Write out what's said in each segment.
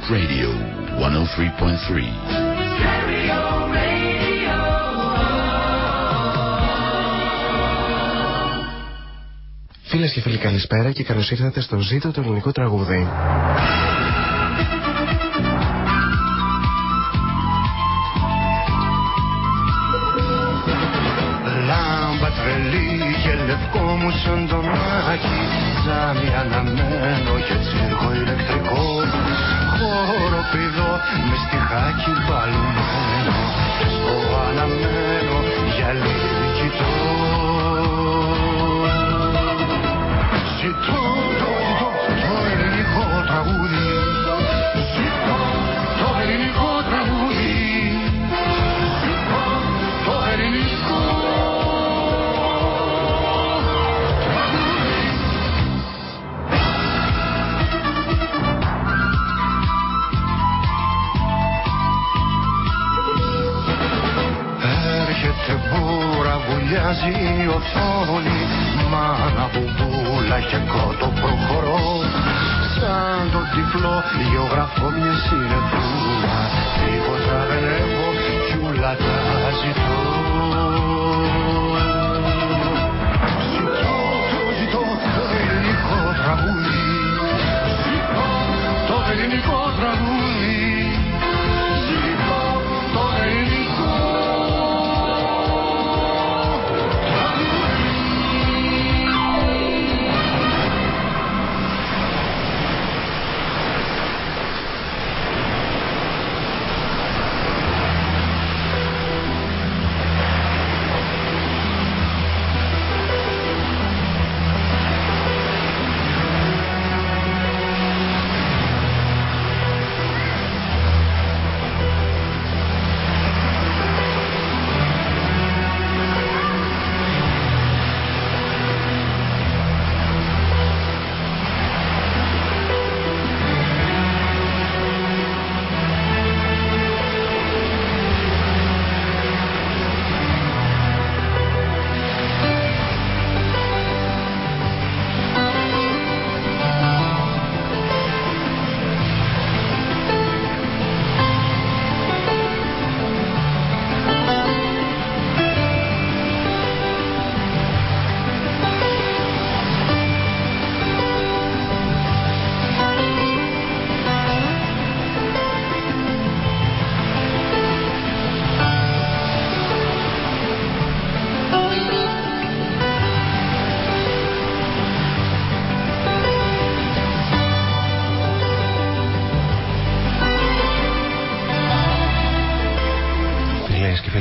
Greek Radio 103.3. Φίλες και φίλοι, καλησπέρα και καλώς ήρθατε στο Ζήτο το ελληνικό τραγούδι. Λάμπα τρελή και λευκό μου σαν το μάκι Τζάμι αναμένο και τσίρκο ηλεκτρικό στιχάκι μπαλμένο βουλιάζει η οθόνη Μάνα μπουμπούλα και κότο προχωρώ. Σαν το τυφλό γεωγραφώ μιας συνεφούλα Τίποτα δεν έχω κι ούλα τα ζητώ. Ζητώ, το ζητώ το ελληνικό τραγούδι. Ζητώ το ελληνικό τραγούδι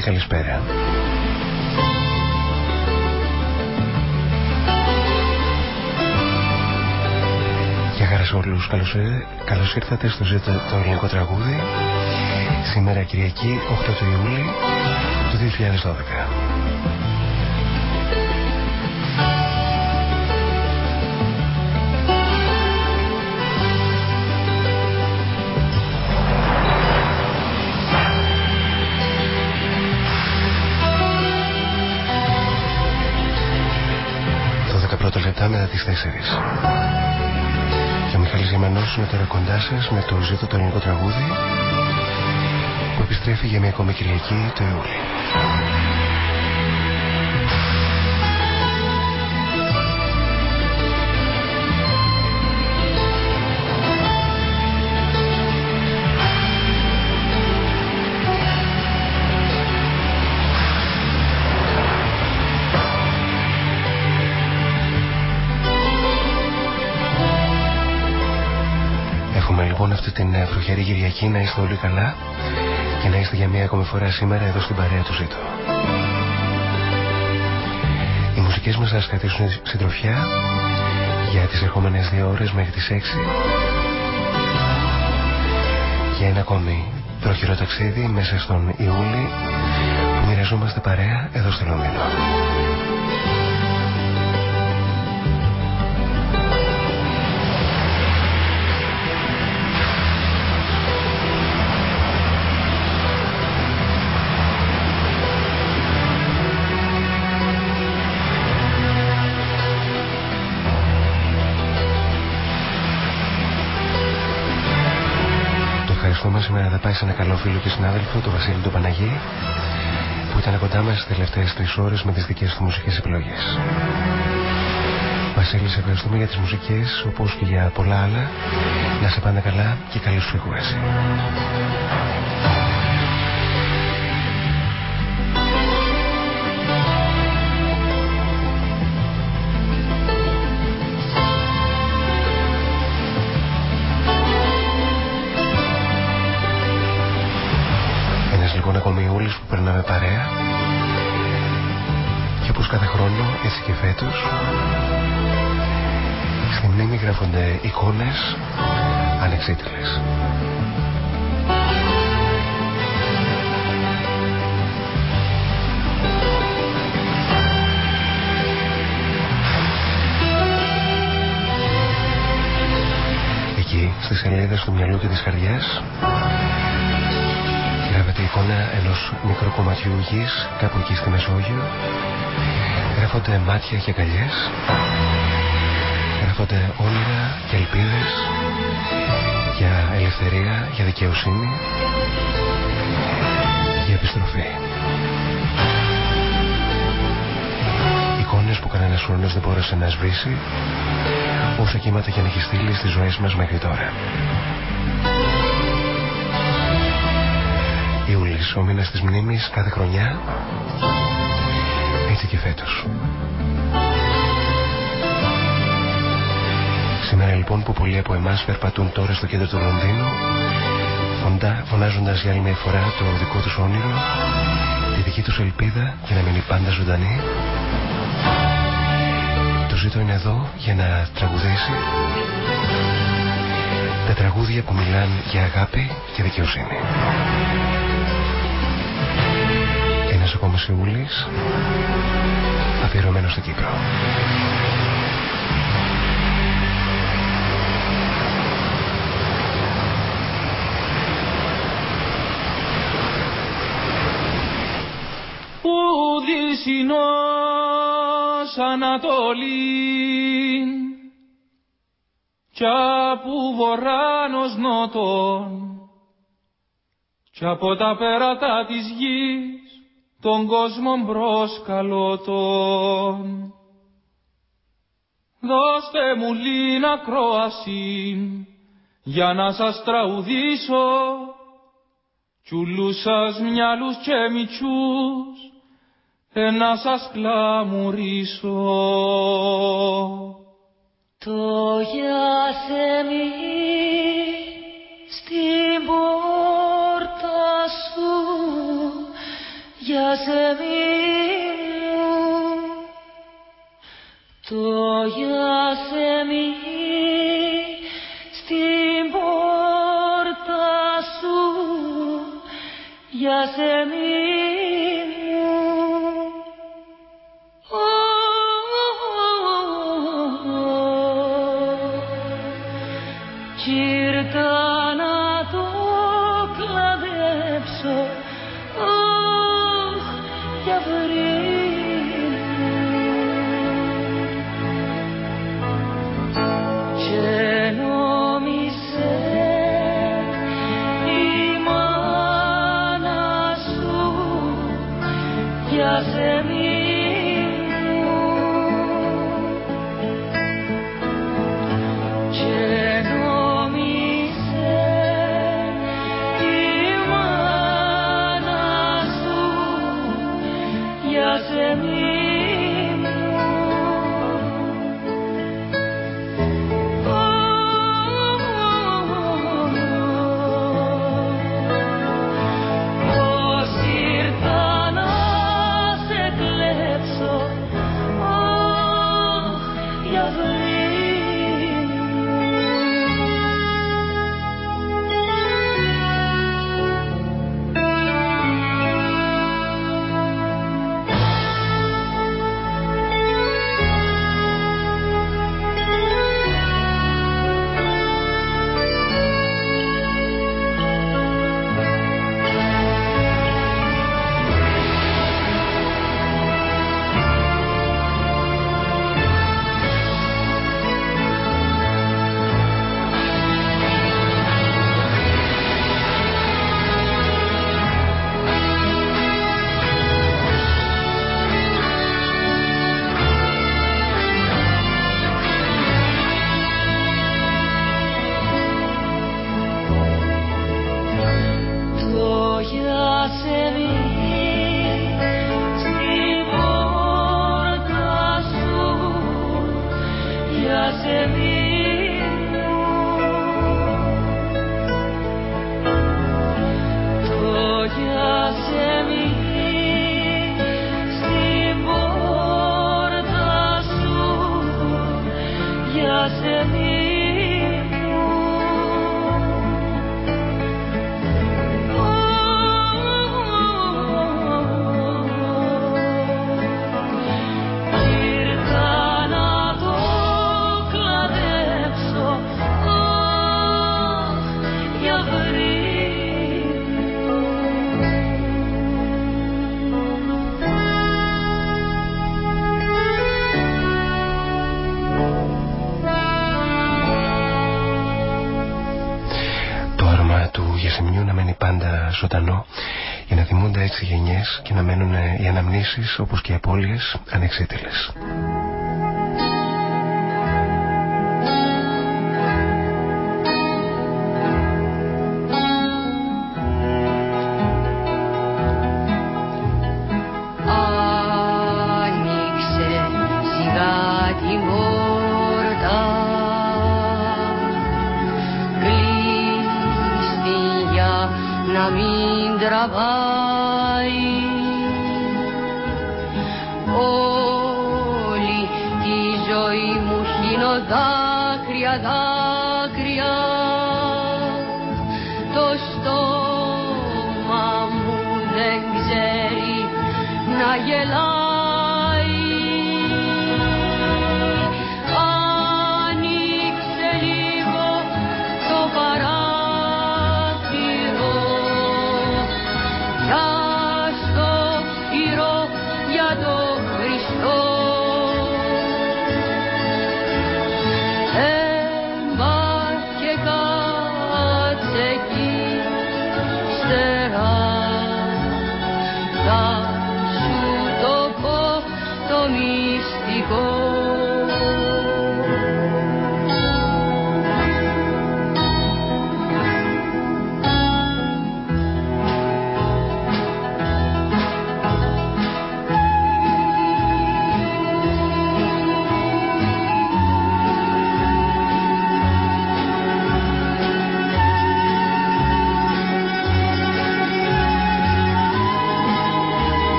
καλησπέρα. Γεια χαράς σε όλους. Καλώς, καλώς ήρθατε στο ζήτο το ελληνικό τραγούδι. Σήμερα Κυριακή 8 του Ιούλη του 2012. Λεπτά μετά τις 4. Και ο Μιχάλης Γεμανός είναι τώρα κοντά σας με το ζήτο το ελληνικό τραγούδι που επιστρέφει για μια ακόμη Κυριακή το Ιούλιο. Αυτή την ε, βροχερή Κυριακή να είστε όλοι καλά και να είστε για μία ακόμη φορά σήμερα εδώ στην παρέα του Ζήτω. Οι μουσικές μας θα σας κρατήσουν συντροφιά για τις ερχόμενες δύο ώρες μέχρι τις 6 για ένα ακόμη προχειρό ταξίδι μέσα στον Ιούλη που μοιραζόμαστε παρέα εδώ στο Λονδίνο. Σήμερα θα πάει σε ένα καλό φίλο και συνάδελφο, τον Βασίλη του Παναγί, που ήταν κοντά μας τις τελευταίες τρεις ώρες με τις δικές του μουσικές επιλογές. Βασίλη, σε ευχαριστούμε για τις μουσικές, όπως και για πολλά άλλα. Να σε πάνε καλά και καλή σου ηχούεση. Εικόνες ανεξίτηλες. Εκεί, στις σελίδες του μυαλού και της καρδιάς Γράφεται η εικόνα ενός μικρού κομματιού γης κάπου εκεί στη Μεσόγειο. Γράφονται μάτια και αγκαλιές. Γράφονται όνειρα και ελπίδες για ελευθερία, για δικαιοσύνη, για επιστροφή. Εικόνες που κανένας χρόνος δεν μπόρεσε να σβήσει όσα κύματα και αν έχει στείλει στις ζωές μας μέχρι τώρα. Ιούλης, ο μήνας της μνήμης κάθε χρονιά έτσι και φέτος. Σήμερα λοιπόν που πολλοί από εμάς περπατούν τώρα στο κέντρο του Λονδίνου φωντα, φωνάζοντας για άλλη μια φορά το δικό τους όνειρο τη δική τους ελπίδα για να μείνει πάντα ζωντανή το ζήτο είναι εδώ για να τραγουδήσει τα τραγούδια που μιλάνε για αγάπη και δικαιοσύνη. Ένας ακόμα Σεούλης αφιερωμένος στην Κύπρο. Ουδισινός Ανατολήν κι από βορράνος νότον κι από τα πέρατα της γης τον κόσμο προσκαλώ τον. Δώστε μου λίγα κρόαση για να σας τραουδήσω ούλους σας μυαλούς και μητσούς να σας κλαμουρίσω. Το για στην πόρτα σου για σεμί μου το για σεμί στην πόρτα σου για σεμί οι αναμνήσεις όπως και οι απώλειες ανεξίτηλες. adorado.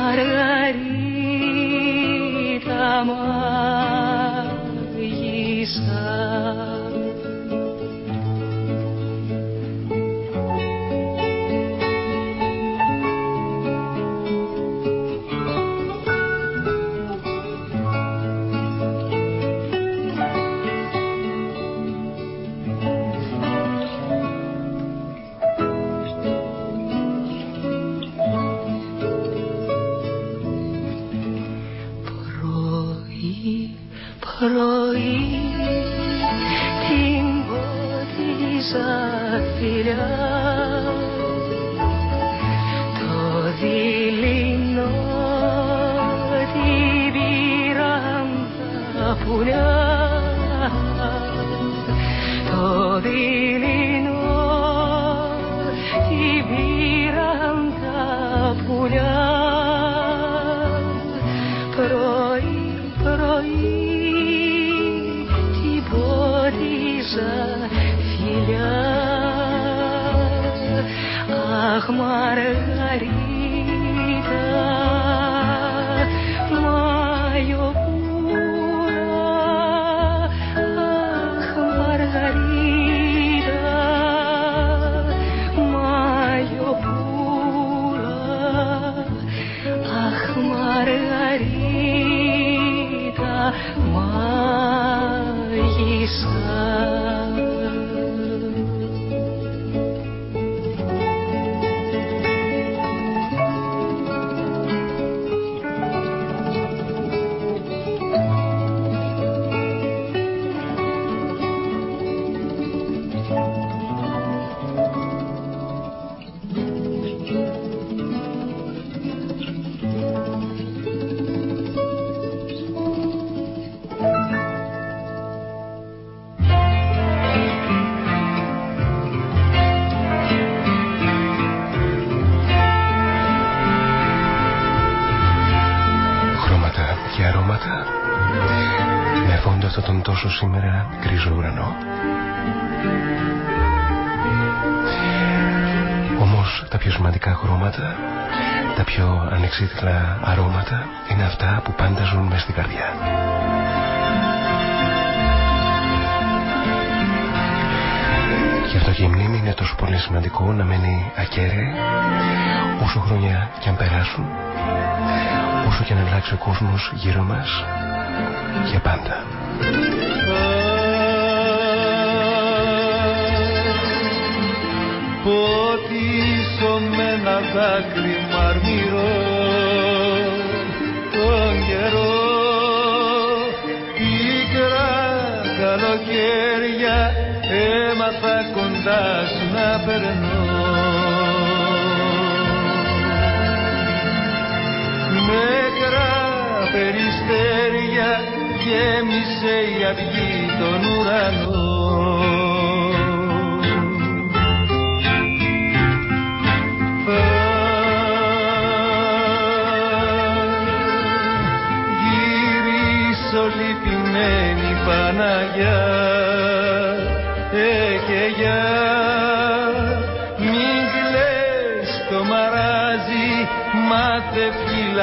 Πουλιά κόσμος γύρω μας και πάντα. Ποτίσω με ένα δάκρυ μαρμυρό τον καιρό πίκρα καλοκαίρια έμαθα κοντά σου να περνώ Νεκρά περιστέρια γέμισε η αυγή τον ουρανό. Παναγιά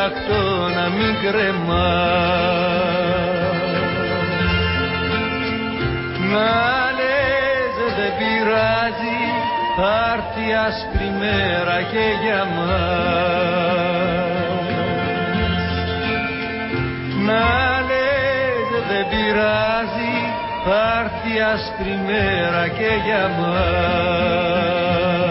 φυλακτό να μην κρεμά. Να λες δεν πειράζει θα έρθει άσπρη μέρα και για μας. Να δεν πειράζει θα έρθει άσπρη μέρα και για μας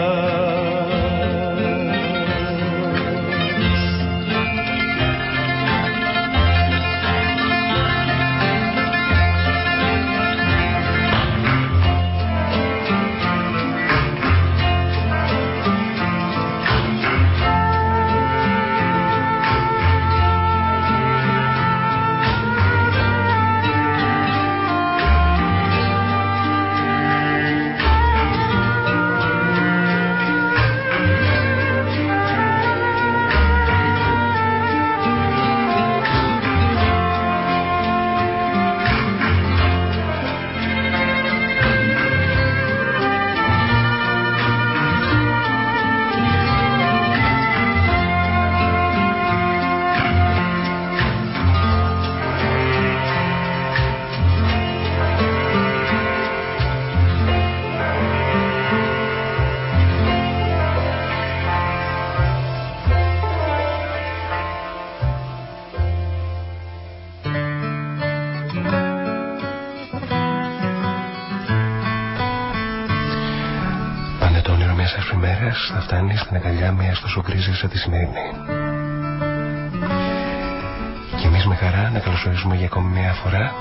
τόσο κρίζη σαν τη σημερινή. Και εμείς με χαρά να καλωσορίζουμε για ακόμη μια φορά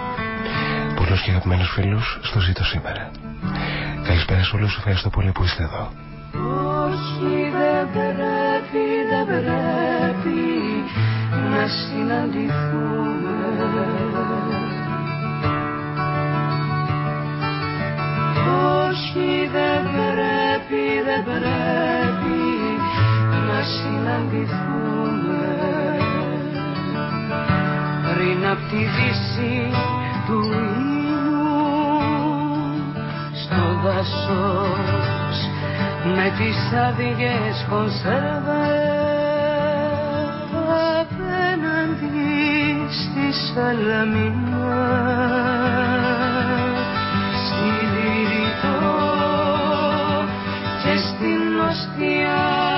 πολλούς και αγαπημένους φίλους στο ζήτο σήμερα. Καλησπέρα σε όλους, ευχαριστώ πολύ που είστε εδώ. Όχι, δεν πρέπει, δεν πρέπει να συναντηθούμε. συναντηθούμε πριν από τη δύση του ήλιου στο δάσος με τις απέναντι κονσέρβες Σαλαμίνα Στη Λυριτό και στην Οστιά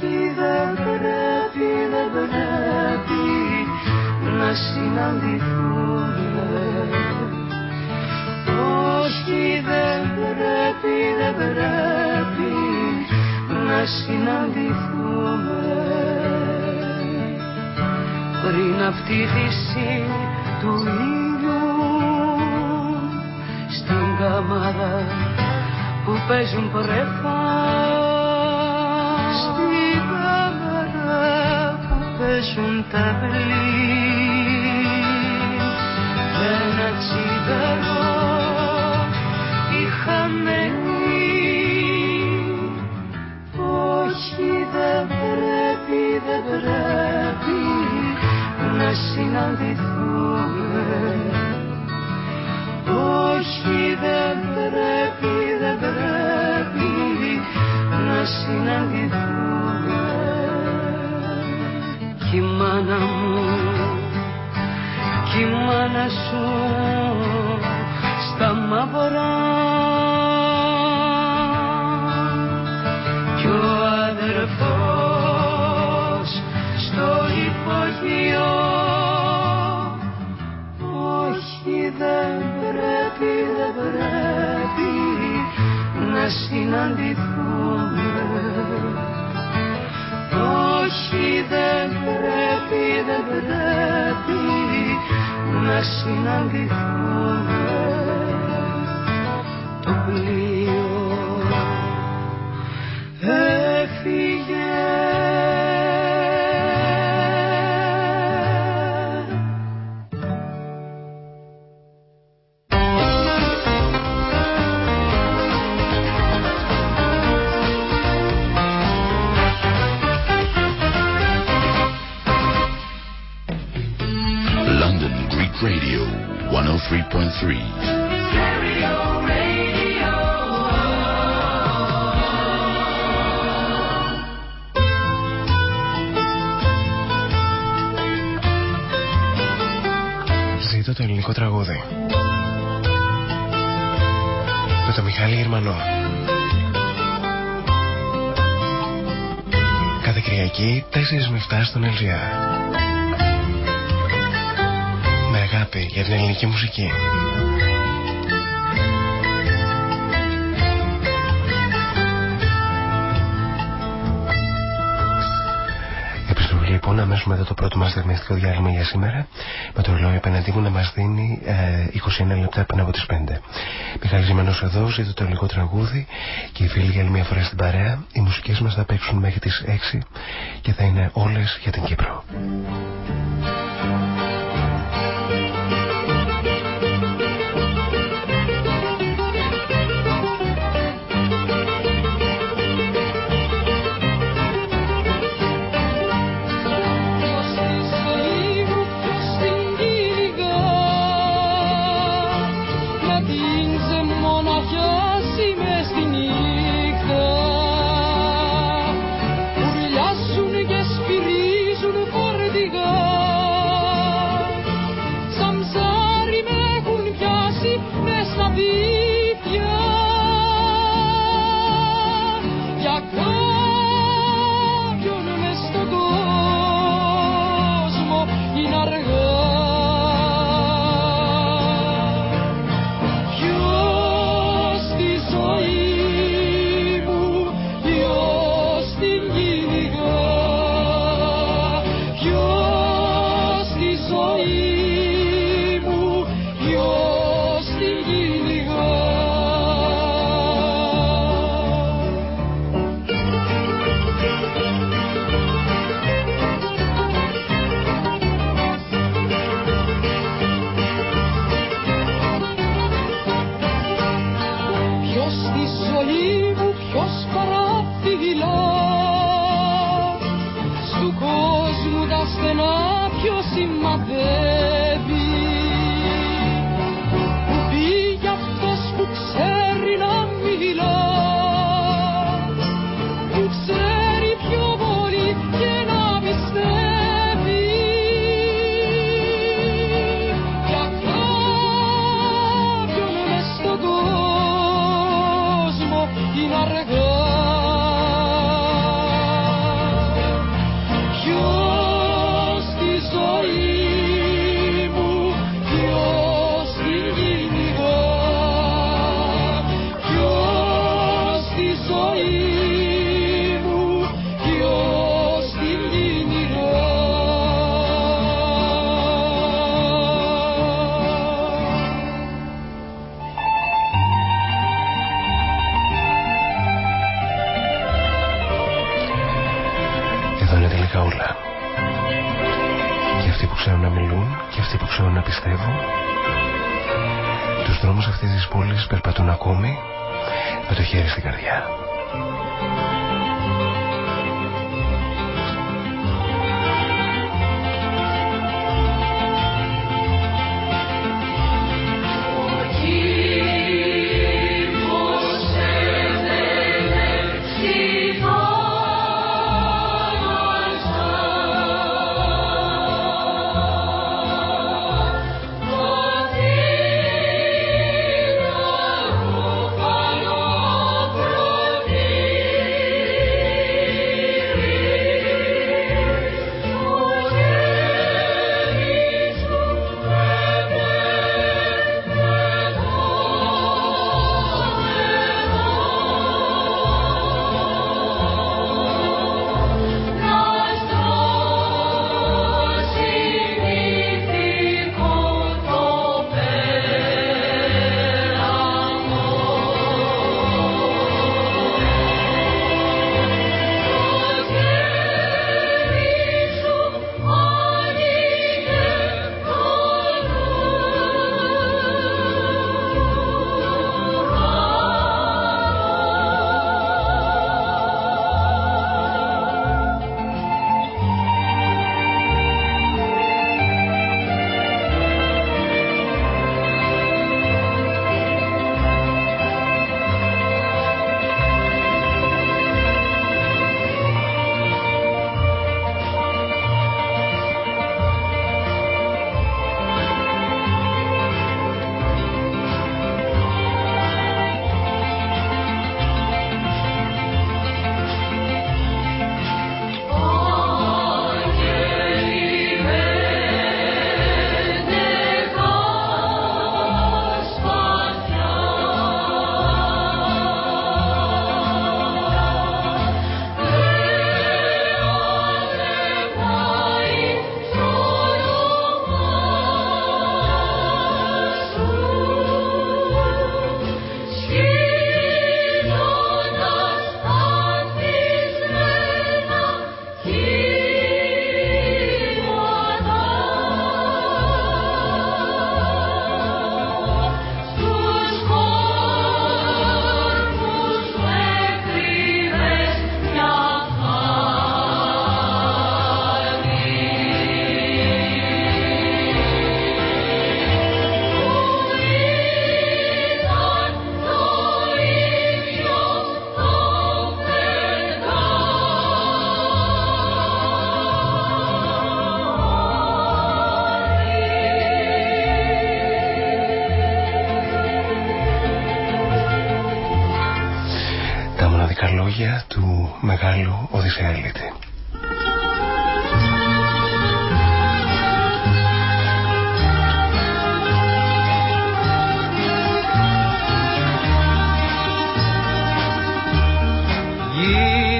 όχι δεν πρέπει, δεν πρέπει να συναντηθούμε. Όχι δεν πρέπει, δεν πρέπει να συναντηθούμε. Πριν αυτή τη δύση του ήλιου στην κάμαρα που παίζουν πρέφα στην κάμαρα που παίζουν τα ένα τσιγαρό είχαμε όχι δεν πρέπει, δεν πρέπει να συναντηθούμε όχι δεν πρέπει, δεν πρέπει να συναντηθούμε. Κι η μάνα μου κι η μάνα σου στα μαύρα. Κι ο αδερφός στο υπογείο όχι δεν πρέπει, δεν πρέπει να συναντηθούμε όχι δεν πρέπει, δεν πρέπει να συναντηθούμε. Το πλοίο έφυγε Γερμανό. Κάθε Κυριακή 4 με 7 στον LGR. Με αγάπη για την ελληνική μουσική. Λοιπόν αμέσως μετά το πρώτο μας διαγνωστικό διάλειμμα για σήμερα με το ρολόι απέναντί μου να μας δίνει ε, 21 λεπτά πριν από τις 5. Μιχάλης Ζημανό εδώ, ζήτω το ελληνικό τραγούδι και οι φίλοι για άλλη μια φορά στην παρέα. Οι μουσικές μας θα παίξουν μέχρι τις 6 και θα είναι όλες για την Κύπρο.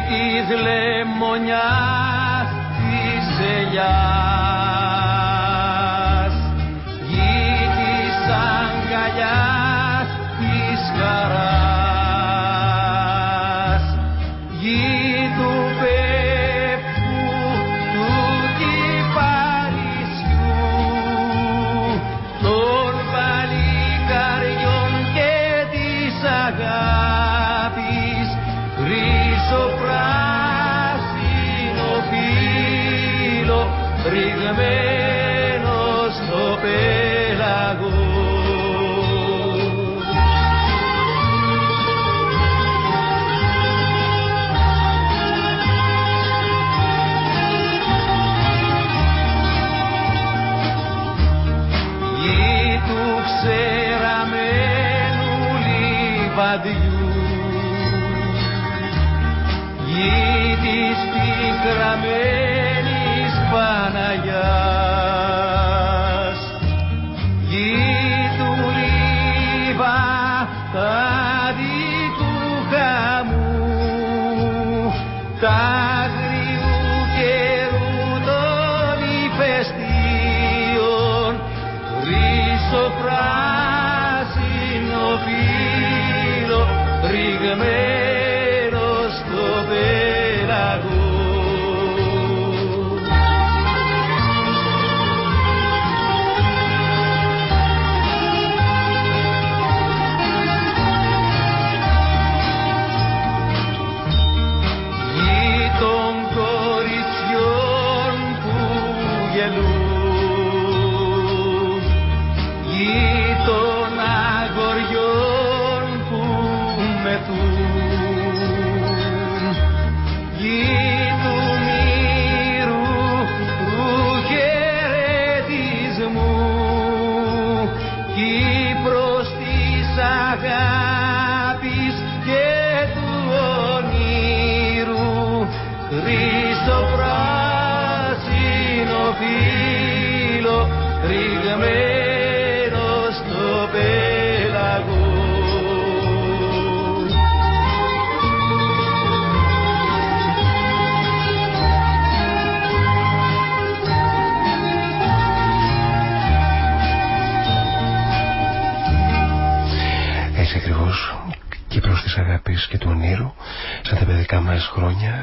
Γη του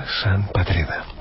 σαν τα παιδικά μας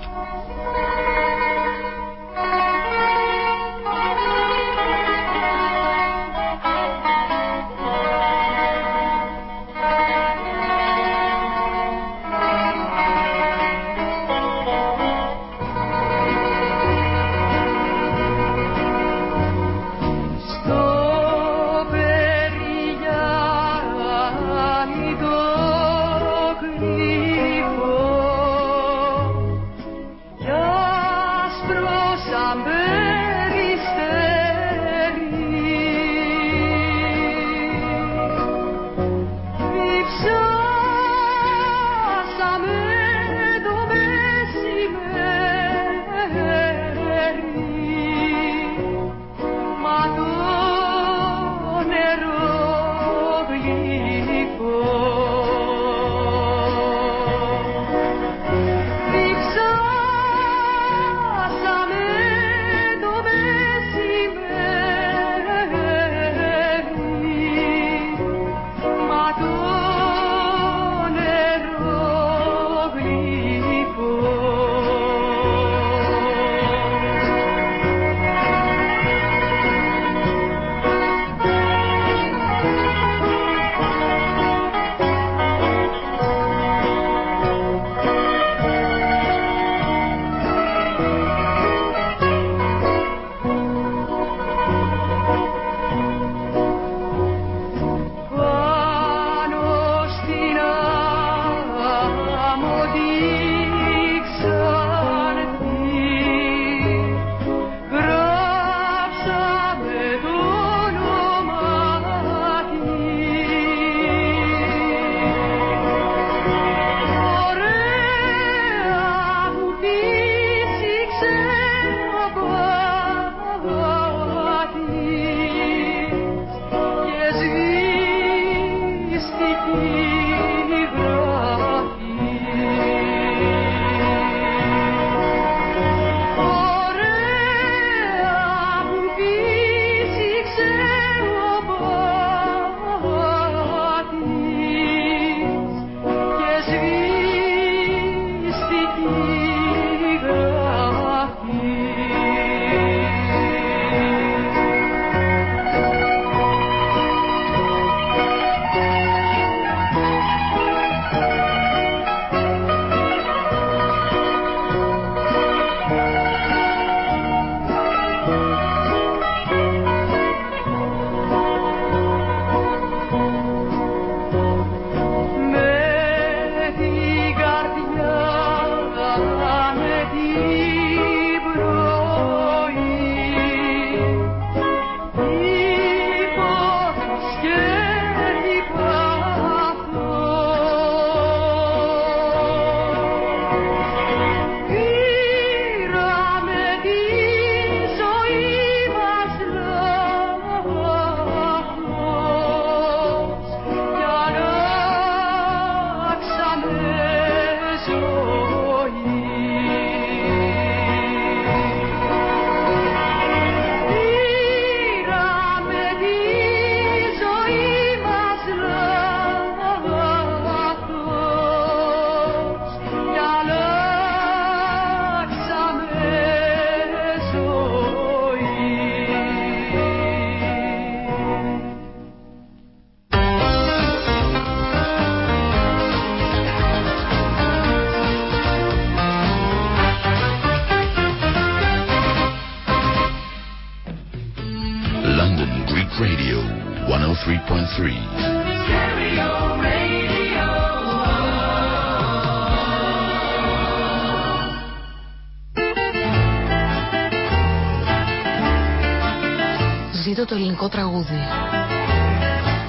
τραγούδι.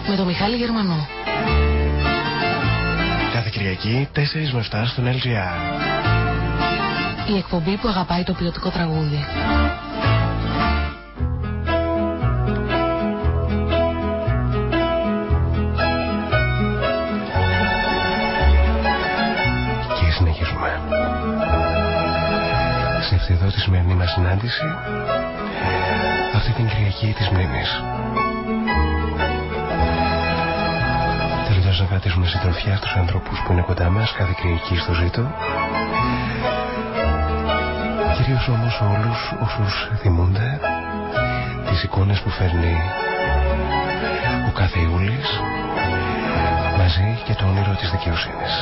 Με το Μιχάλη Γερμανό. Κάθε Κυριακή 4 με 7 στον LGR. Η εκπομπή που αγαπάει το ποιοτικό τραγούδι. Και συνεχίζουμε. Σε αυτή εδώ τη σημερινή μας συνάντηση αυτή την Κυριακή της Μνήμης. Θέλοντας να κρατήσουμε συντροφιά στους ανθρώπους που είναι κοντά μας κάθε Κυριακή στο ζήτο κυρίως όμως όλους όσους θυμούνται τις εικόνες που φέρνει ο κάθε Ιούλης μαζί και το όνειρο της δικαιοσύνης.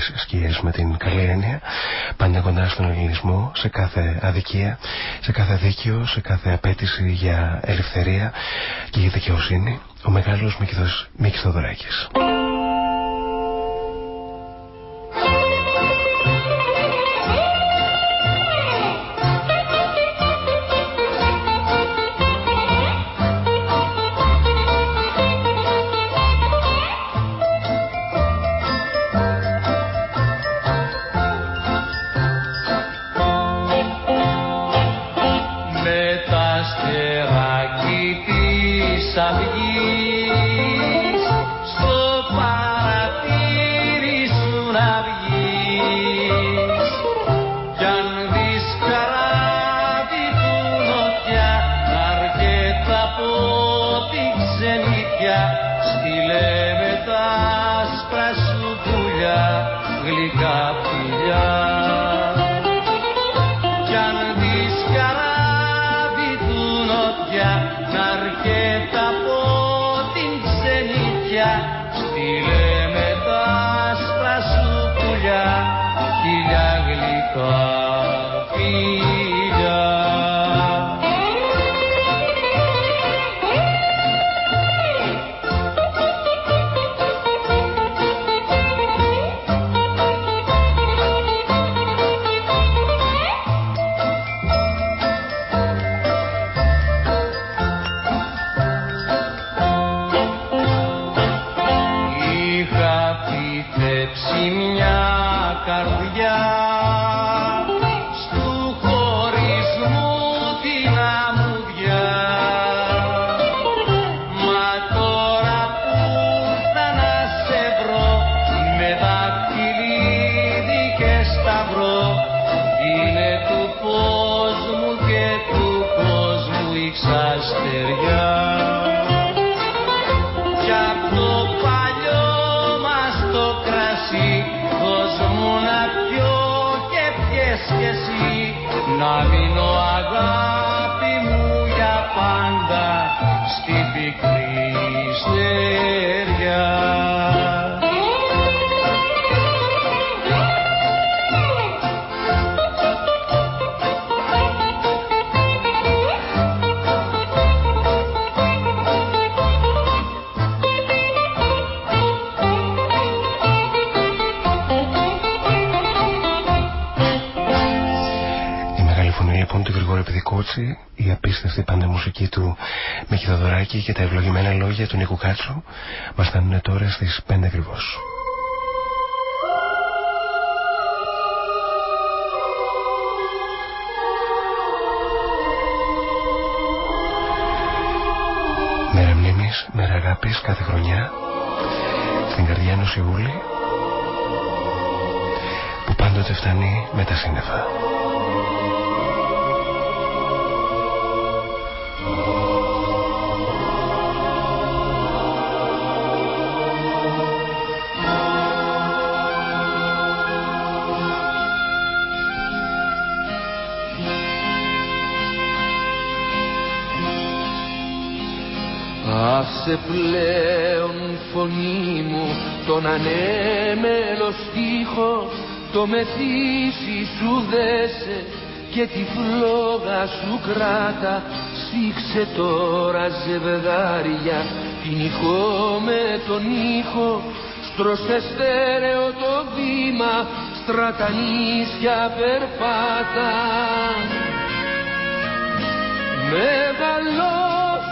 Στις βαριές σκιές με την καλή έννοια, πάντα κοντά στον ελληνισμό, σε κάθε αδικία, σε κάθε δίκαιο, σε κάθε απέτηση για ελευθερία και για δικαιοσύνη, ο μεγάλος Μίκης Θοδωράκης. Με τα σύννεφα. Άσε πλέον φωνή μου τον ανέμελο στίχο το μεθύσι σου δέσε και τη φλόγα σου κράτα σφίξε τώρα ζευγάρια. Την ηχό με τον ήχο στρώσε στέρεο το βήμα στρατανίσια περπάτα. Μεγαλό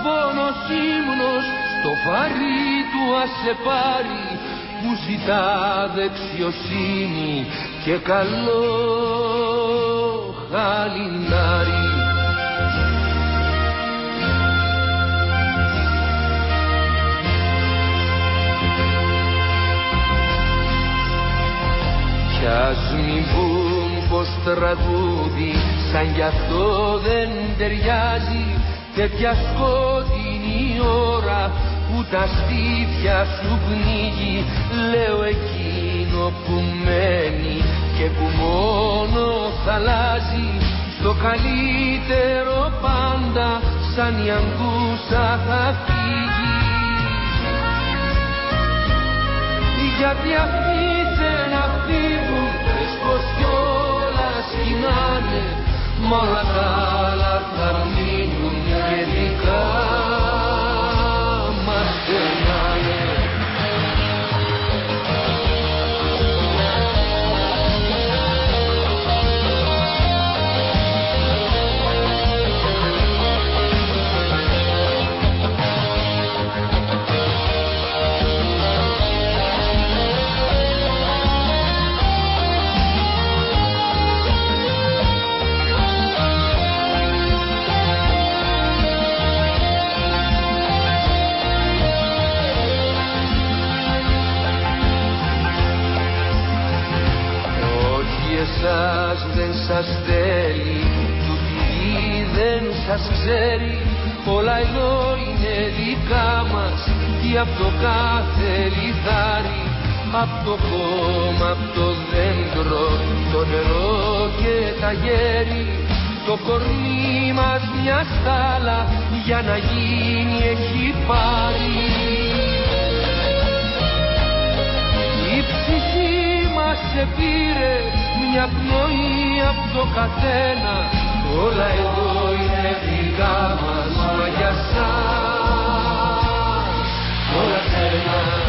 φόνος ύμνος στο φαρί του άσε πάρει που ζητά δεξιοσύνη και καλό χαλινάρι. Κι ας μην πούν πως τραγούδι σαν κι αυτό δεν ταιριάζει τέτοια σκότεινη ώρα που τα στήθια σου πνίγει λέω εκείνο που μένει και που μόνο θα αλλάζει. Στο καλύτερο πάντα σαν η αγκούσα θα φύγει. Γιατί αυτοί δεν φύγουν πες πως κιόλας σκηνάνε μα τα άλλα θα μείνουν και δικά μας σας θέλει. Του δεν σας ξέρει. Όλα εδώ είναι δικά μας. Και από το κάθε λιθάρι. Απ' το κόμμα, απ' το δέντρο το νερό και τα γέρι. Το κορμί μας μια στάλα για να γίνει έχει πάρει. Η ψυχή μας σε πήρε μια πνοή από το καθένα. Όλα εδώ είναι δικά μας μα για σας όλα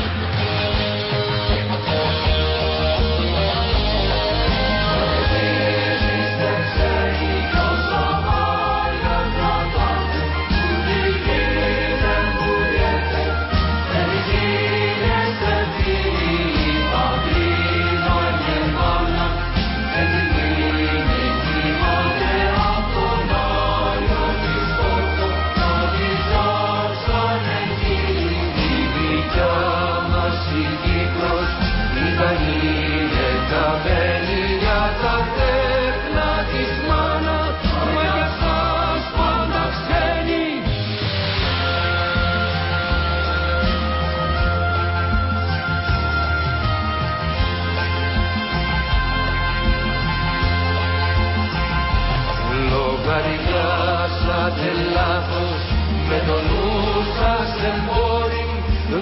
ξένα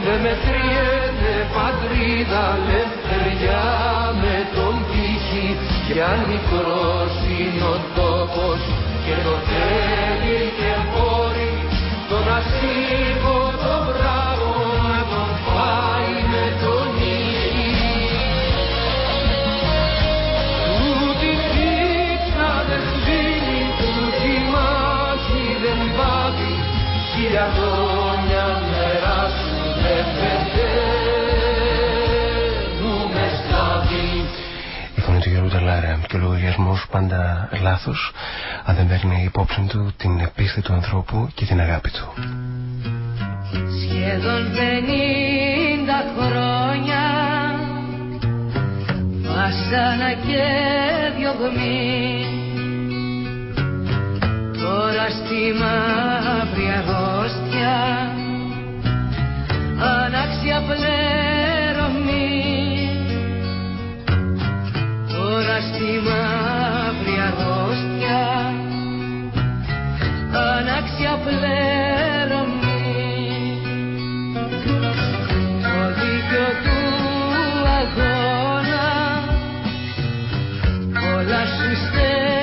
Δεν μετριέται πατρίδα λευτεριά με τον πύχη. Κι αν μικρός είναι ο τόπος και το θέλει και μπορεί τον ασύχο το μπράβο φωνή του Γιώργου Τελάρα και ο λογαριασμός πάντα λάθος αν δεν παίρνει υπόψη του την επίστη του ανθρώπου και την αγάπη του. Σχεδόν 50 χρόνια Βασάνα και διωγμή Τώρα στη μαύρη αρρώστια ανάξια πλέρωμη τώρα στη μαύρη αρρώστια. Ανάξια πλέρωμη. Το δίκιο του αγώνα. Όλα σου στέρισε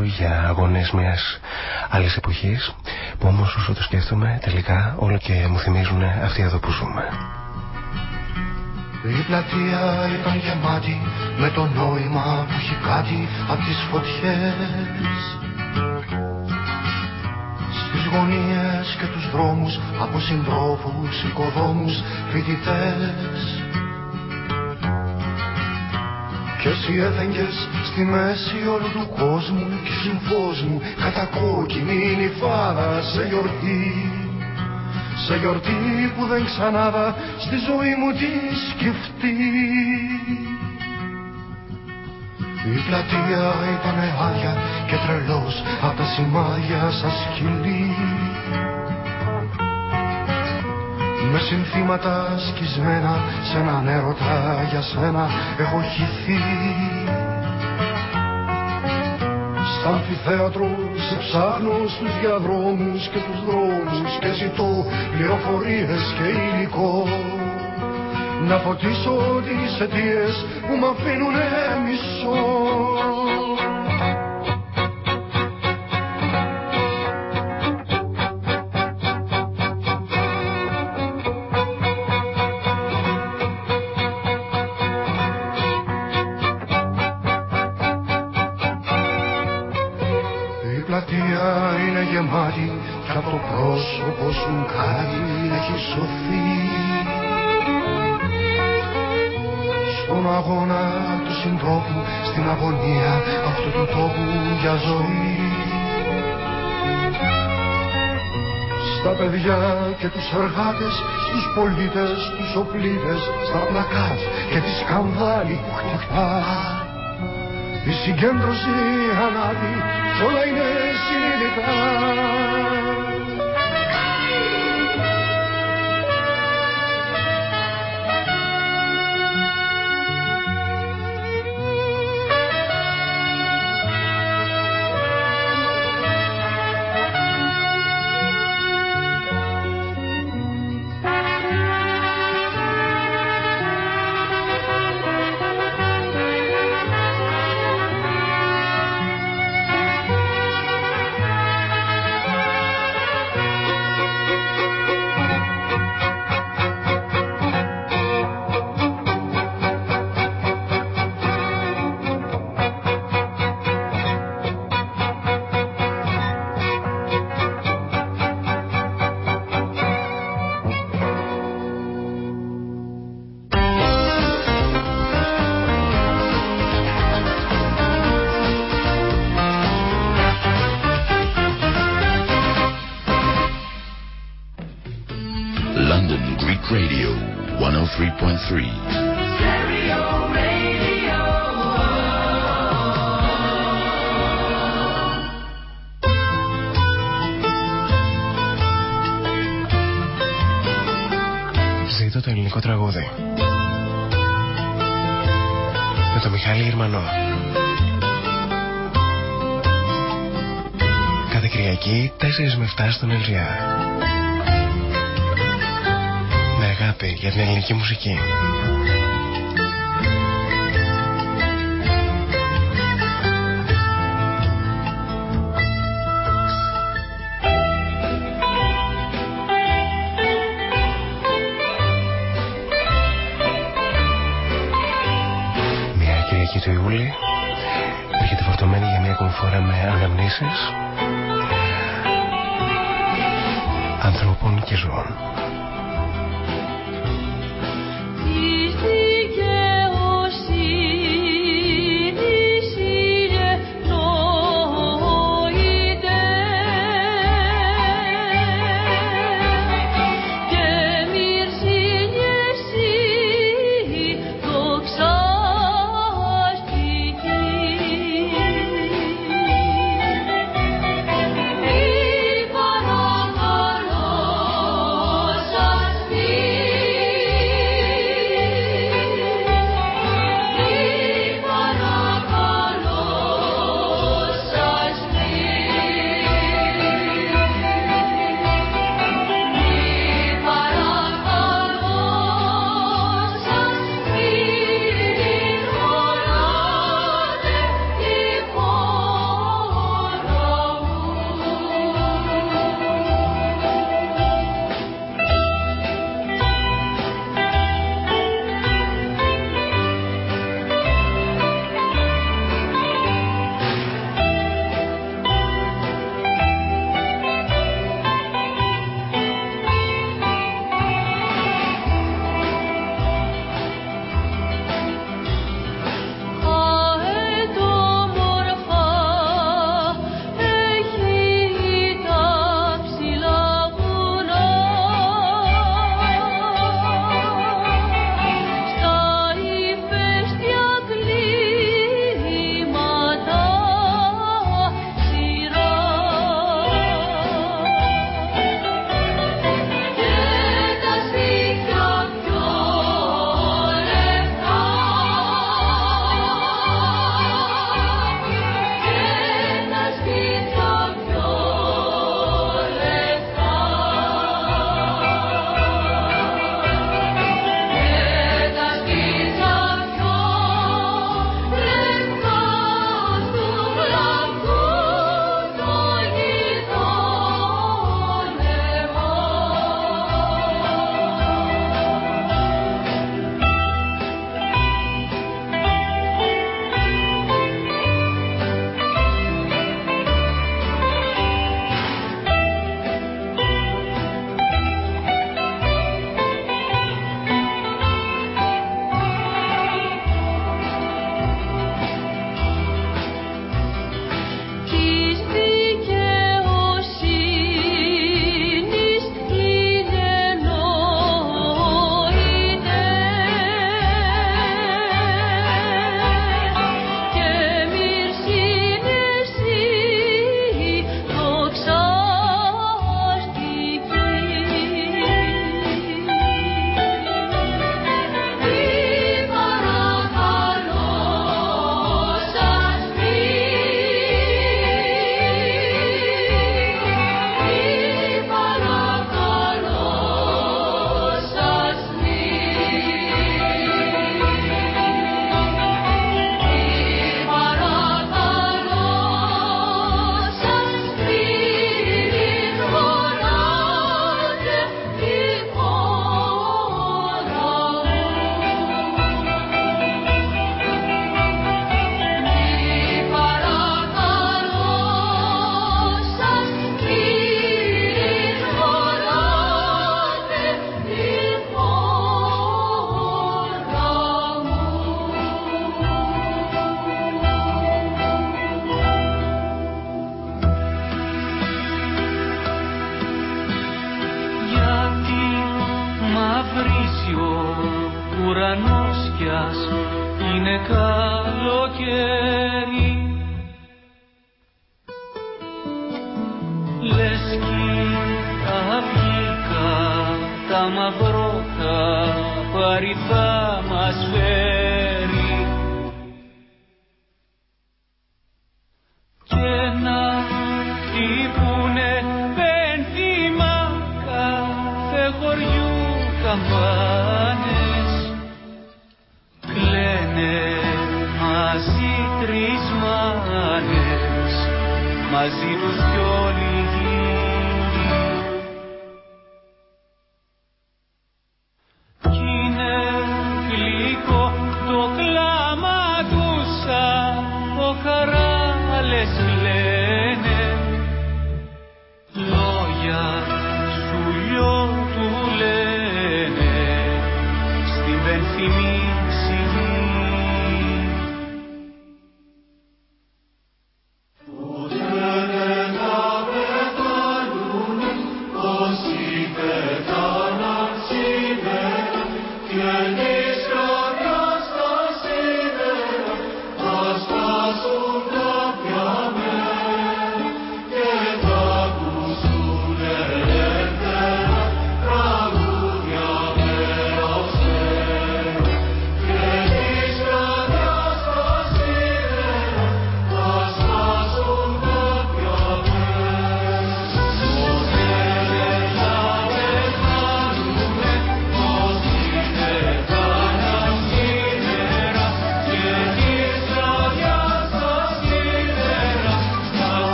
Μάνου Λοΐζου για αγώνες μιας άλλης εποχής που όμως όσο το σκέφτομαι τελικά όλο και μου θυμίζουν αυτή εδώ που ζούμε. Η πλατεία ήταν γεμάτη με το νόημα που έχει κάτι από τις φωτιές Στις γωνίες και τους δρόμους από συντρόφους, οικοδόμους, φοιτητές εσύ έφεγγες στη μέση όλου του κόσμου και συμφός μου κατακόκκινη είναι η φάδα σε γιορτή σε γιορτή που δεν ξανάδα στη ζωή μου τη σκεφτεί. Η πλατεία ήταν άδεια και τρελός απ' τα σημάδια σαν σκυλί. Με συνθήματα σκισμένα σε έναν έρωτα για σένα έχω χυθεί. Στα αμφιθέατρο σε ψάχνω στους διαδρόμους και τους δρόμους και ζητώ πληροφορίες και υλικό να φωτίσω τις αιτίες που μ' αφήνουνε μισό. Αγώνα του συντρόφου, στην αγωνία αυτού του τόπου για ζωή Στα παιδιά και τους εργάτες, στους πολίτες, τους οπλίτες, στα πλακάτ και τη σκανδάλη που χτυπά η συγκέντρωση ανάβει κι όλα είναι συνειδητά. Με 7 στον Ελζιά. Με αγάπη για την ελληνική μουσική.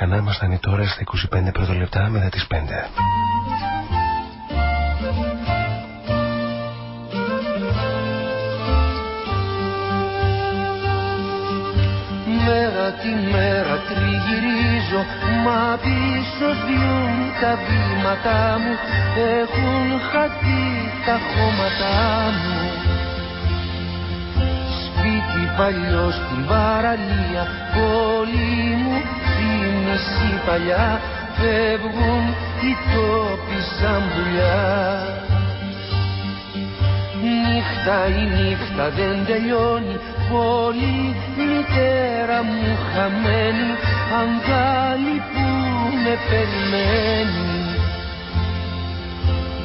Κανά ήμασταν τώρα στα 25 πρώτα λεπτά μετά τις 5. Μέρα τη μέρα τριγυρίζω Μα πίσω σβήνουν τα βήματά μου Έχουν χαθεί τα χώματά μου Σπίτι παλιό στην παραλία Πόλη μου μισή παλιά φεύγουν οι τόποι σαν πουλιά Νύχτα η νύχτα δεν τελειώνει Πολύ μητέρα μου χαμένη Αγκάλι που με περιμένει.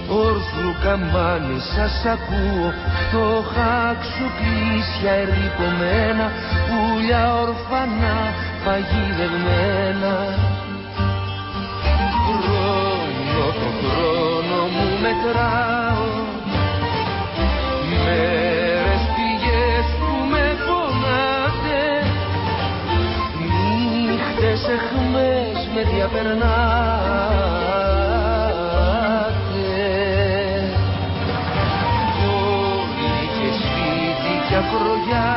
Όρθρου καμπάνι σας ακούω Το χάξο κλείσια ερυπωμένα Πουλιά ορφανά παγιδευμένα μετράω Μέρες πηγές που με πονάτε Νύχτες εχμές με διαπερνάτε. Πόλη και σπίτι και ακρογιάλι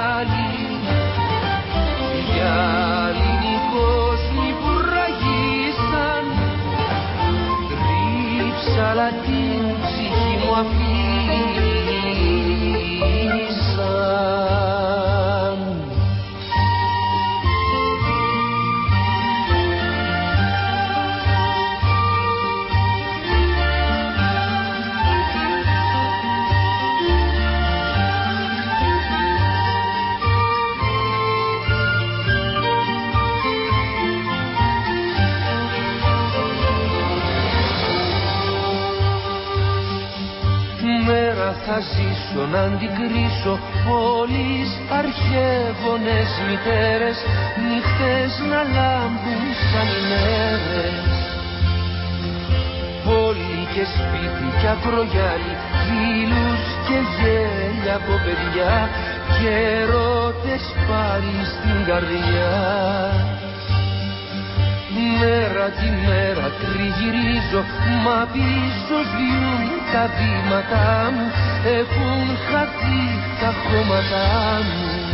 θα ζήσω να αντικρίσω Πόλεις αρχαίγονες μητέρες Νύχτες να λάμπουν σαν ημέρες. Πόλη και σπίτι και ακρογιάλι Φίλους και γέλια από παιδιά Και ερώτες πάλι στην καρδιά. Μέρα τη μέρα τριγυρίζω Μα πίσω σβήνουν τα βήματά μου Έχουν χαθεί τα χώματά μου.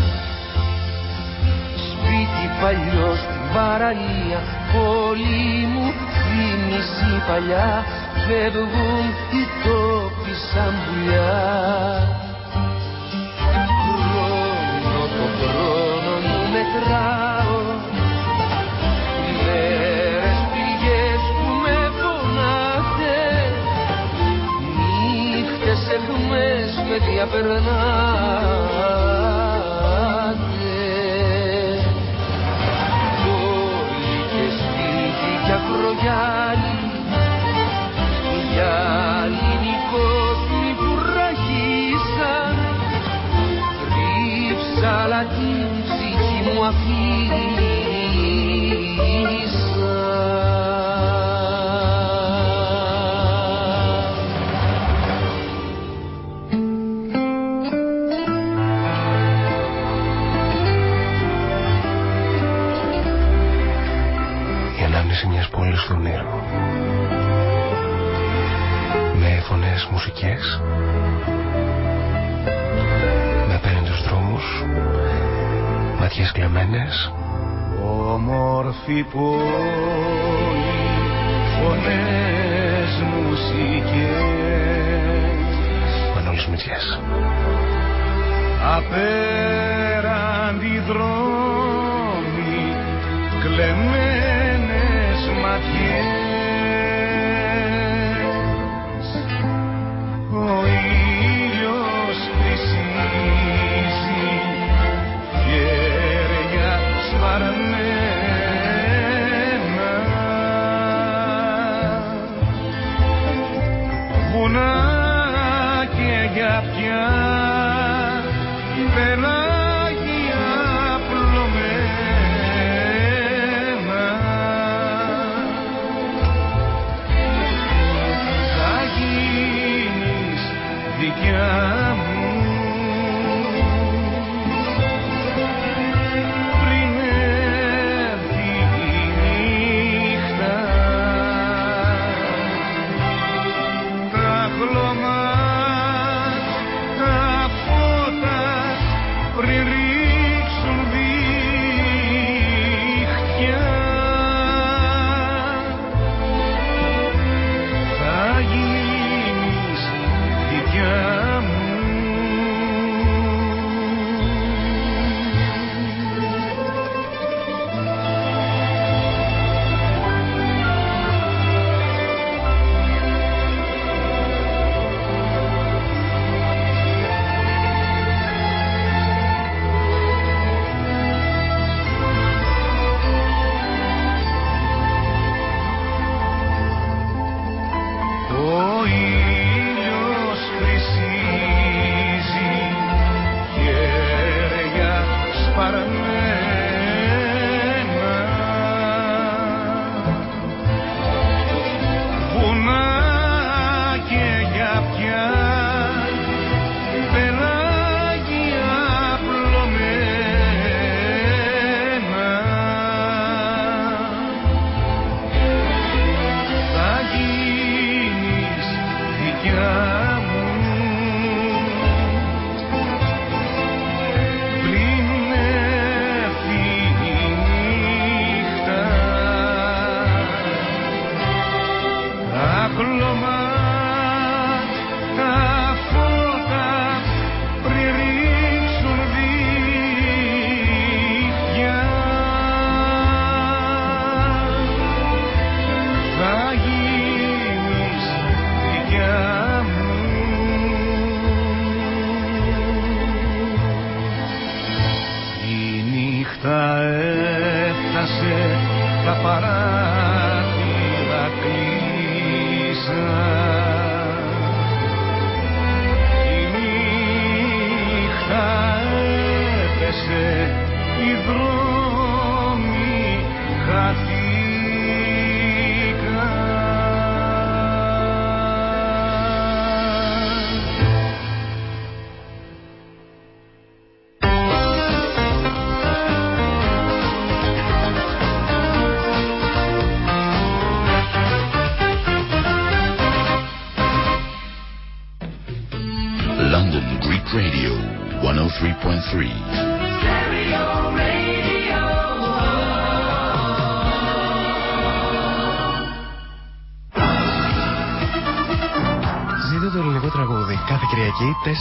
Σπίτι παλιό στην παραλία Πόλη μου θύμιση παλιά Φεύγουν οι τόποι σαν πουλιά. Χρόνο το χρόνο μου μετράω με διαπερνάτε Πόλη και σπίτι και ακρογιάλι ματιές κλεμμένες, Όμορφη πόλη, φωνές μουσικές. Μανώλης Μητσιάς. Απέραντι δρόμοι, κλεμμένες ματιές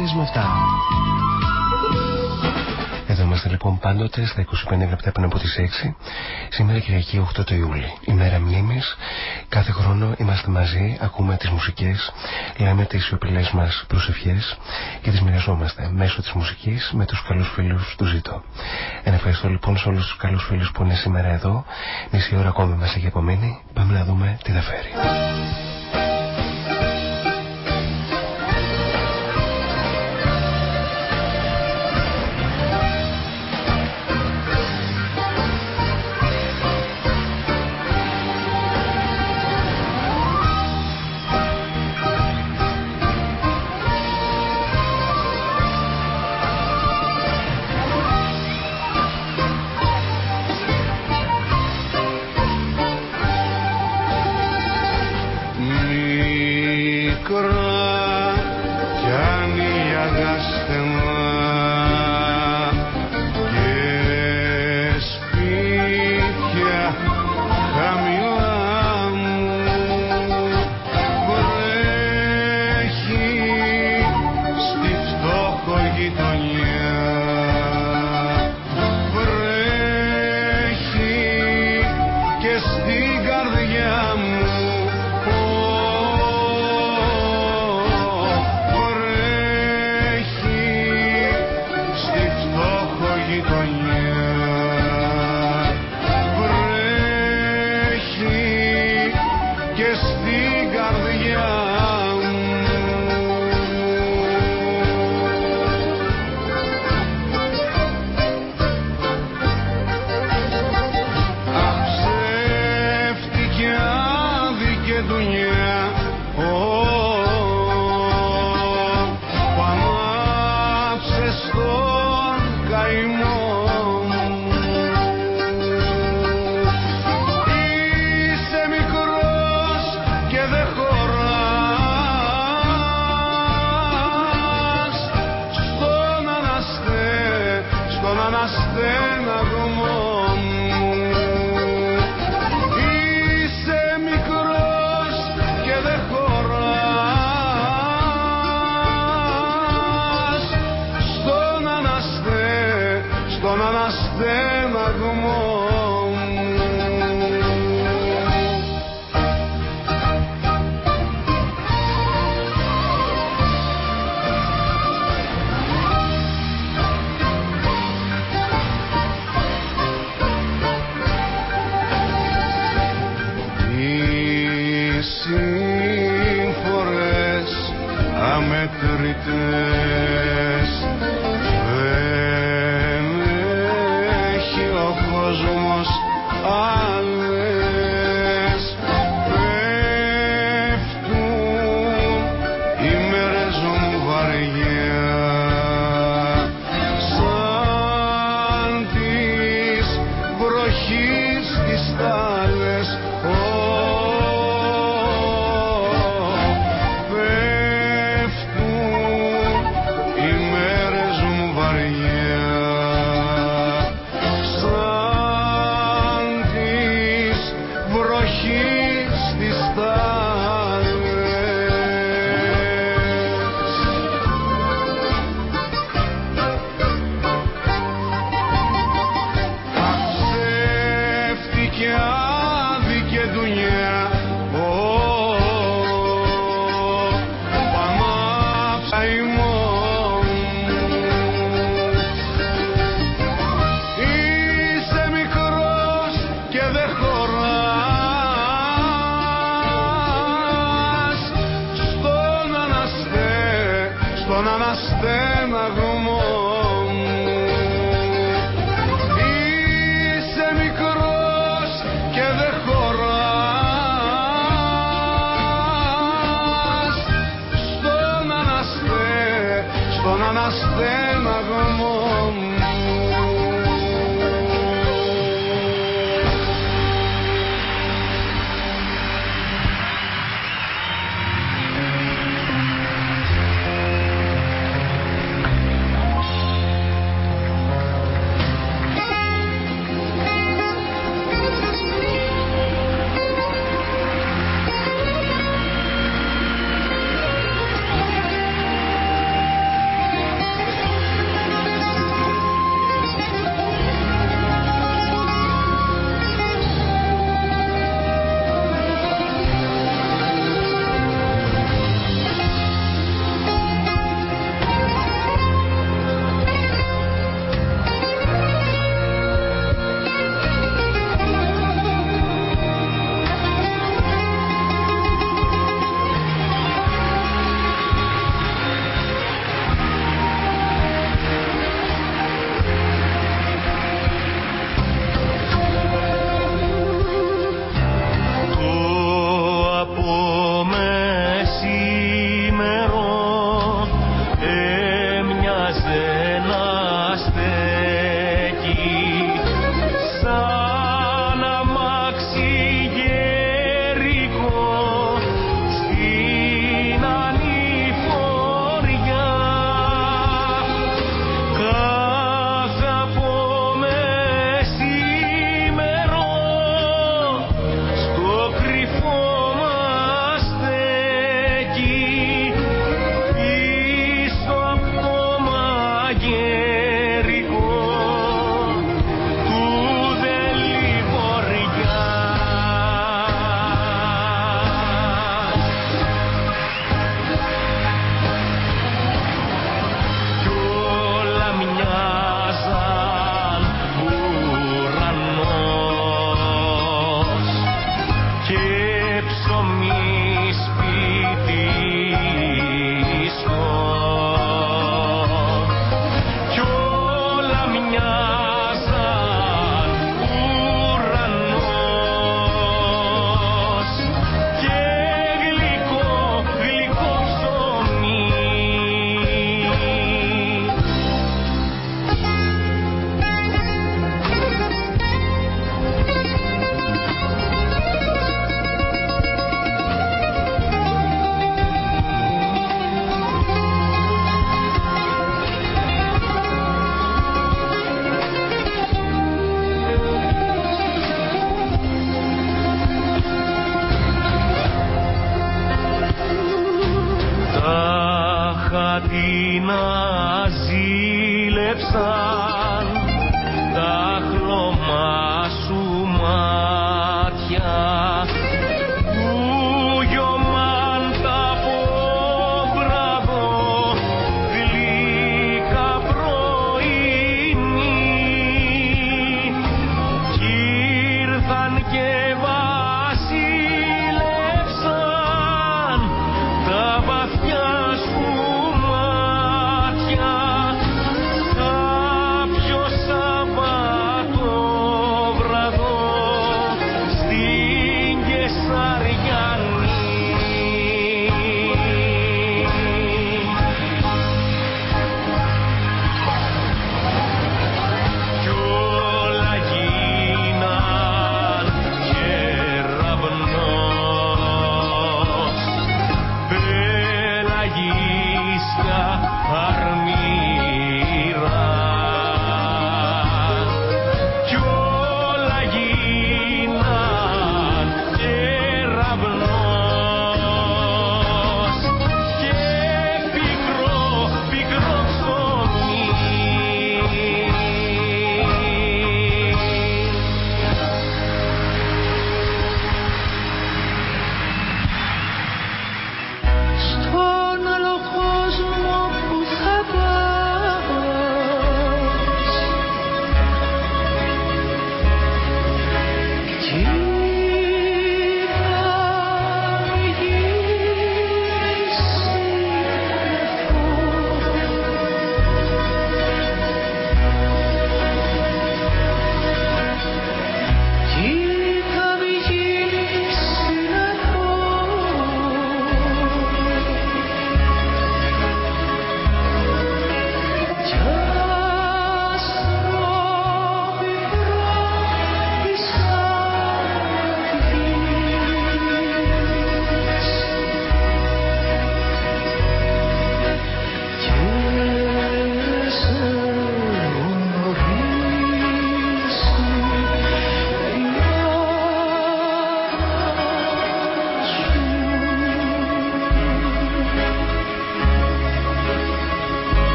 Κυριακή 4 με 7. Εδώ είμαστε λοιπόν πάντοτε στα 25 λεπτά πριν από τις 6. Σήμερα Κυριακή 8 το Ιούλη, ημέρα μνήμης. Κάθε χρόνο είμαστε μαζί, ακούμε τις μουσικές, λέμε τις σιωπηλές μας προσευχές και τις μοιραζόμαστε μέσω της μουσικής με τους καλούς φίλους του Ζήτω. Ένα ευχαριστώ λοιπόν σε όλους τους καλούς φίλους που είναι σήμερα εδώ. Μισή ώρα ακόμη μας έχει απομείνει. Πάμε να δούμε τι θα φέρει.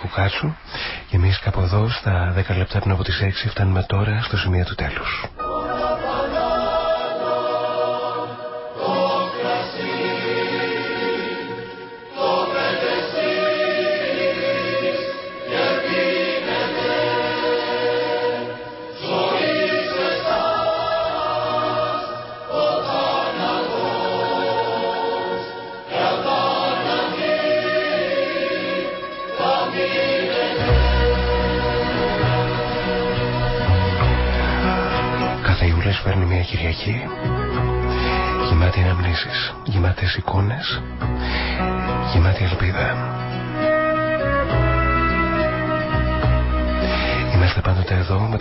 Λόγια του Νίκου Κάτσου και εμείς κάπου εδώ στα 10 λεπτά πριν από τις 6 φτάνουμε τώρα στο σημείο του τέλους.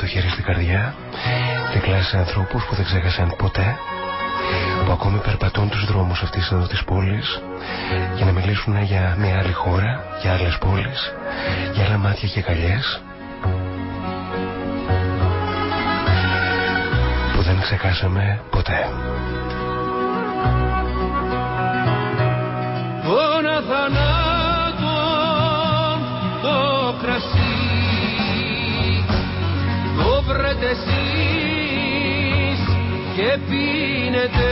Χέρι στην καρδιά, δίπλα σε ανθρώπους που δεν ξέχασαν ποτέ, που ακόμη περπατούν τους δρόμους αυτής εδώ της πόλης για να μιλήσουν για μια άλλη χώρα, για άλλες πόλεις, για άλλα μάτια και καλιές, δεν ξεχάσαμε ποτέ. Και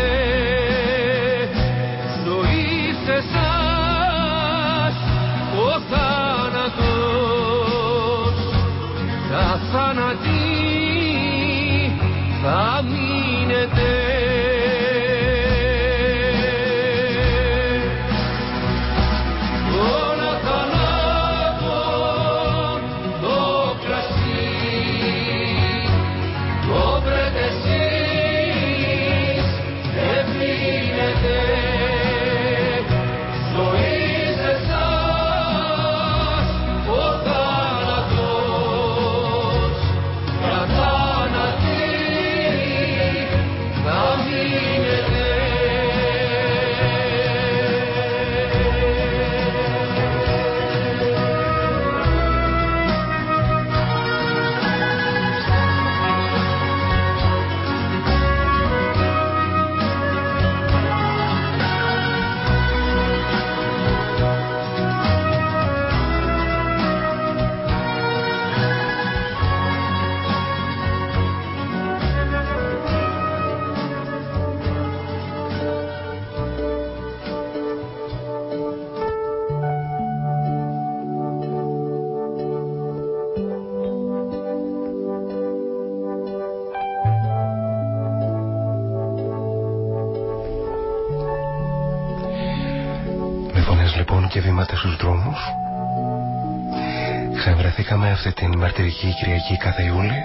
αυτή την μαρτυρική Κυριακή κάθε Ιούλη.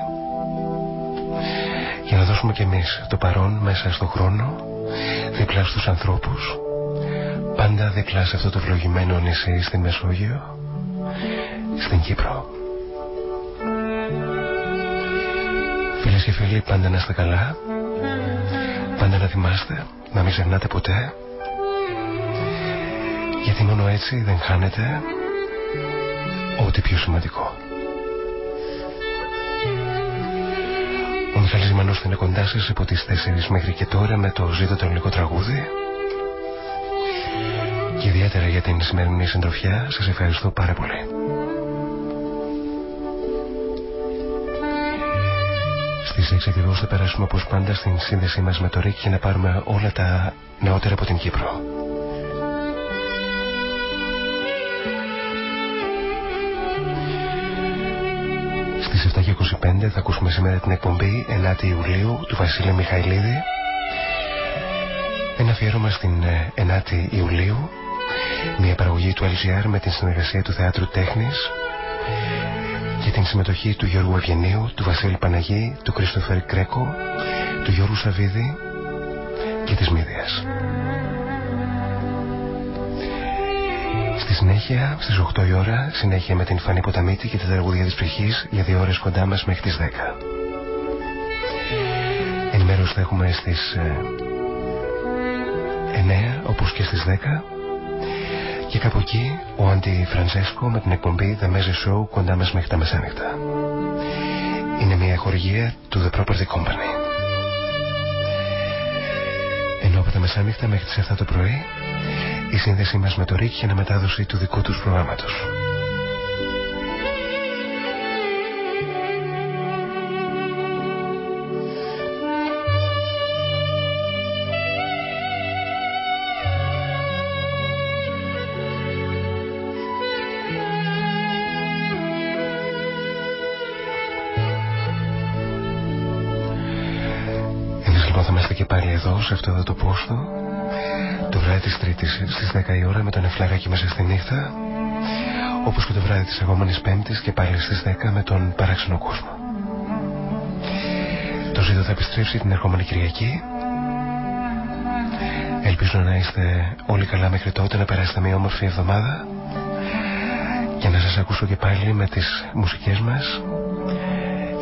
Για να δώσουμε κι εμείς το παρόν μέσα στο χρόνο δίπλα στους ανθρώπους πάντα δίπλα σε αυτό το ευλογημένο νησί στη Μεσόγειο στην Κύπρο. Φίλες και φίλοι πάντα να είστε καλά. Πάντα να θυμάστε να μην ξεχνάτε ποτέ. Γιατί μόνο έτσι δεν χάνετε ό,τι πιο σημαντικό. Θα είναι κοντά σας από τις 4 μέχρι και τώρα με το ζήτο το ελληνικό τραγούδι. Και ιδιαίτερα για την σημερινή συντροφιά σας ευχαριστώ πάρα πολύ. Στις 6 ακριβώς θα περάσουμε όπως πάντα στην σύνδεσή μας με το ΡΙΚ και να πάρουμε όλα τα νεότερα από την Κύπρο. 25 θα ακούσουμε σήμερα την εκπομπή 9η Ιουλίου του Βασίλη Μιχαηλίδη. Ένα αφιέρωμα στην 9η ε, Ιουλίου, μια παραγωγή του LGR με την συνεργασία του Θεάτρου Τέχνης και την συμμετοχή του Γιώργου Ευγενίου, του Βασίλη Παναγή, του Κριστοφέρ Κρέκο, του Γιώργου Σαββίδη και της Μύδιας. Συνέχεια, στις 8 η ώρα, συνέχεια με την Φανή Ποταμίτη και τη τραγουδία της ψυχής για δύο ώρες κοντά μας μέχρι τις 10. Ενημέρωση θα έχουμε στις 9 ε, όπως και στις 10 και κάπου εκεί ο Αντι Φρανσέσκο με την εκπομπή The Mezzo Show κοντά μας μέχρι τα μεσάνυχτα. Είναι μια χορηγία του The Property Company. Ενώ από τα μεσάνυχτα μέχρι τις 7 το πρωί η σύνδεσή μας με το ΡΙΚ για μετάδοση του δικού τους προγράμματος. σε αυτό εδώ το πόστο το βράδυ της Τρίτης στις 10 η ώρα με τον Εφλαράκη μέσα στη νύχτα όπως και το βράδυ της επόμενης Πέμπτης και πάλι στις 10 με τον Παράξενο Κόσμο. Το ζήτο θα επιστρέψει την ερχόμενη Κυριακή. Ελπίζω να είστε όλοι καλά μέχρι τότε, να περάσετε μια όμορφη εβδομάδα και να σας ακούσω και πάλι με τις μουσικές μας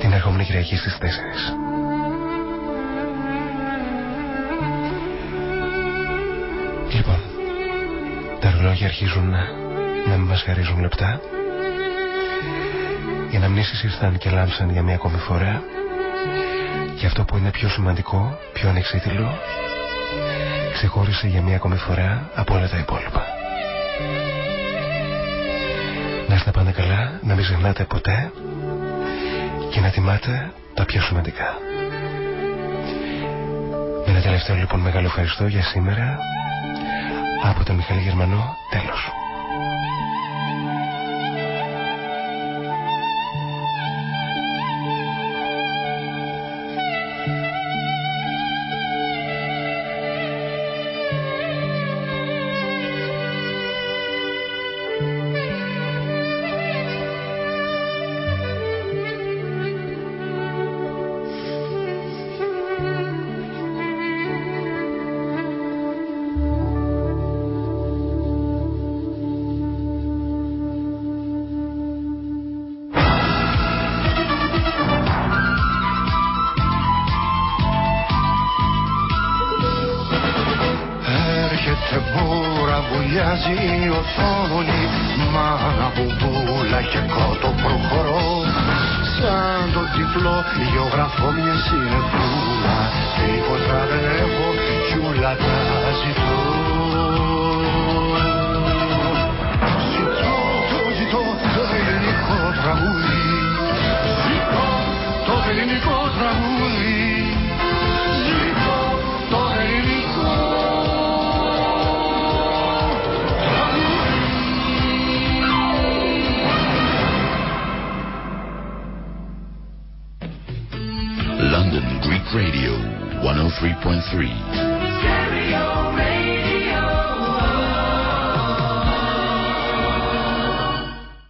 την ερχόμενη Κυριακή στις 4. Ρολόγια αρχίζουν να, να μην μας χαρίζουν λεπτά. Οι αναμνήσεις ήρθαν και λάμψαν για μια ακόμη φορά και αυτό που είναι πιο σημαντικό, πιο ανεξίτηλο, ξεχώρισε για μια ακόμη φορά από όλα τα υπόλοιπα. Να είστε πάντα καλά, να μην ξεχνάτε ποτέ και να τιμάτε τα πιο σημαντικά. Με ένα τελευταίο λοιπόν μεγάλο ευχαριστώ για σήμερα από τον Μιχαλή Γερμανό, τέλος.